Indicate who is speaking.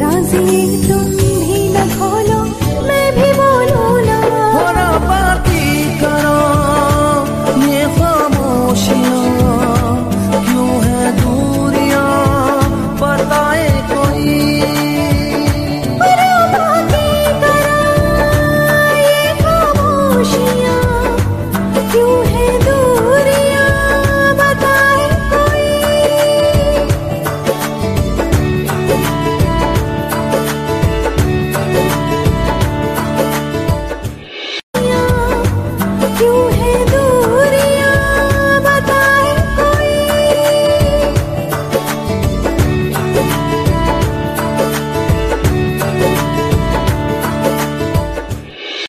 Speaker 1: রাজি তো